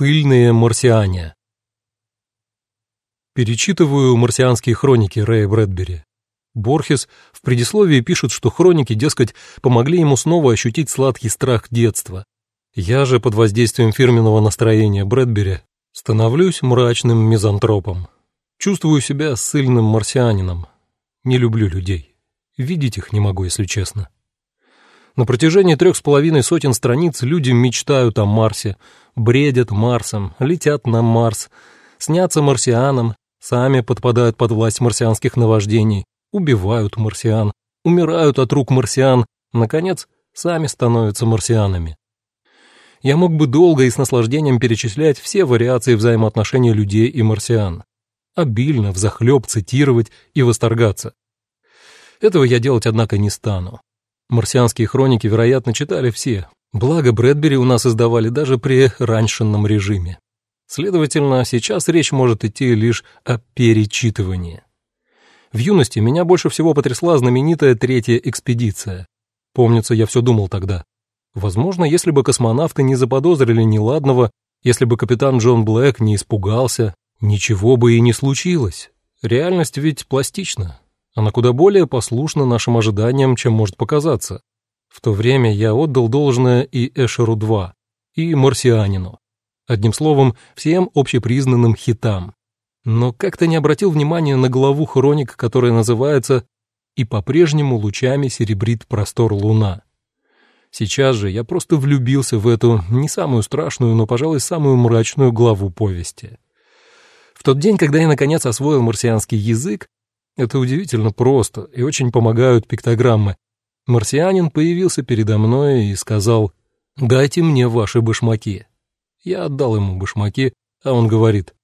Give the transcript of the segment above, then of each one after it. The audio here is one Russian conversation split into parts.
Сыльные марсиане. Перечитываю марсианские хроники Рэя Брэдбери. Борхес в предисловии пишет, что хроники, дескать, помогли ему снова ощутить сладкий страх детства. Я же под воздействием фирменного настроения Брэдбери становлюсь мрачным мизантропом. Чувствую себя сильным марсианином. Не люблю людей. Видеть их не могу, если честно. На протяжении трех с половиной сотен страниц люди мечтают о Марсе, бредят Марсом, летят на Марс, снятся марсианам, сами подпадают под власть марсианских наваждений, убивают марсиан, умирают от рук марсиан, наконец, сами становятся марсианами. Я мог бы долго и с наслаждением перечислять все вариации взаимоотношений людей и марсиан. Обильно, взахлеб цитировать и восторгаться. Этого я делать, однако, не стану. Марсианские хроники, вероятно, читали все, благо Брэдбери у нас издавали даже при раньшенном режиме. Следовательно, сейчас речь может идти лишь о перечитывании. В юности меня больше всего потрясла знаменитая третья экспедиция. Помнится, я все думал тогда. Возможно, если бы космонавты не заподозрили неладного, если бы капитан Джон Блэк не испугался, ничего бы и не случилось. Реальность ведь пластична. Она куда более послушна нашим ожиданиям, чем может показаться. В то время я отдал должное и Эшеру-2, и Марсианину. Одним словом, всем общепризнанным хитам. Но как-то не обратил внимания на главу хроник, которая называется «И по-прежнему лучами серебрит простор луна». Сейчас же я просто влюбился в эту не самую страшную, но, пожалуй, самую мрачную главу повести. В тот день, когда я наконец освоил марсианский язык, это удивительно просто и очень помогают пиктограммы. Марсианин появился передо мной и сказал «Дайте мне ваши башмаки». Я отдал ему башмаки, а он говорит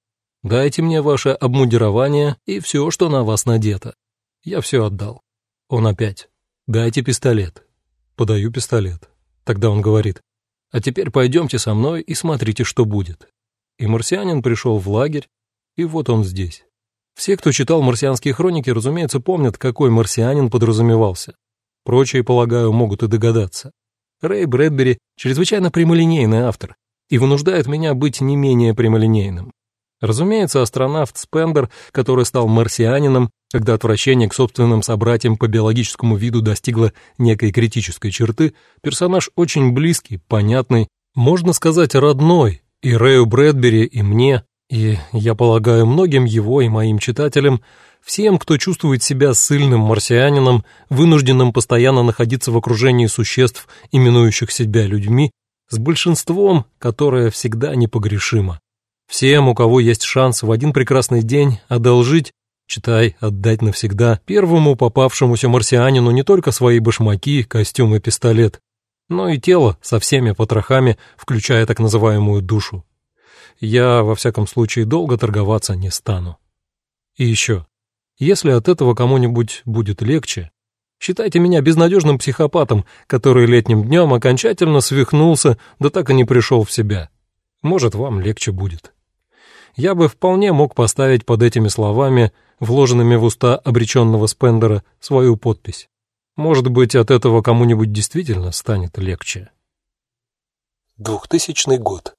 «Дайте мне ваше обмундирование и все, что на вас надето». Я все отдал. Он опять «Дайте пистолет». Подаю пистолет. Тогда он говорит «А теперь пойдемте со мной и смотрите, что будет». И марсианин пришел в лагерь, и вот он здесь. Все, кто читал марсианские хроники, разумеется, помнят, какой марсианин подразумевался. Прочие, полагаю, могут и догадаться. Рэй Брэдбери — чрезвычайно прямолинейный автор и вынуждает меня быть не менее прямолинейным. Разумеется, астронавт Спендер, который стал марсианином, когда отвращение к собственным собратьям по биологическому виду достигло некой критической черты, персонаж очень близкий, понятный, можно сказать, родной, и Рэю Брэдбери, и мне, и, я полагаю, многим его и моим читателям, всем, кто чувствует себя сильным марсианином, вынужденным постоянно находиться в окружении существ, именующих себя людьми, с большинством, которое всегда непогрешимо. Всем, у кого есть шанс в один прекрасный день одолжить, читай, отдать навсегда, первому попавшемуся марсианину не только свои башмаки, костюм и пистолет, но и тело со всеми потрохами, включая так называемую душу я, во всяком случае, долго торговаться не стану. И еще, если от этого кому-нибудь будет легче, считайте меня безнадежным психопатом, который летним днем окончательно свихнулся, да так и не пришел в себя. Может, вам легче будет. Я бы вполне мог поставить под этими словами, вложенными в уста обреченного Спендера, свою подпись. Может быть, от этого кому-нибудь действительно станет легче. Двухтысячный год.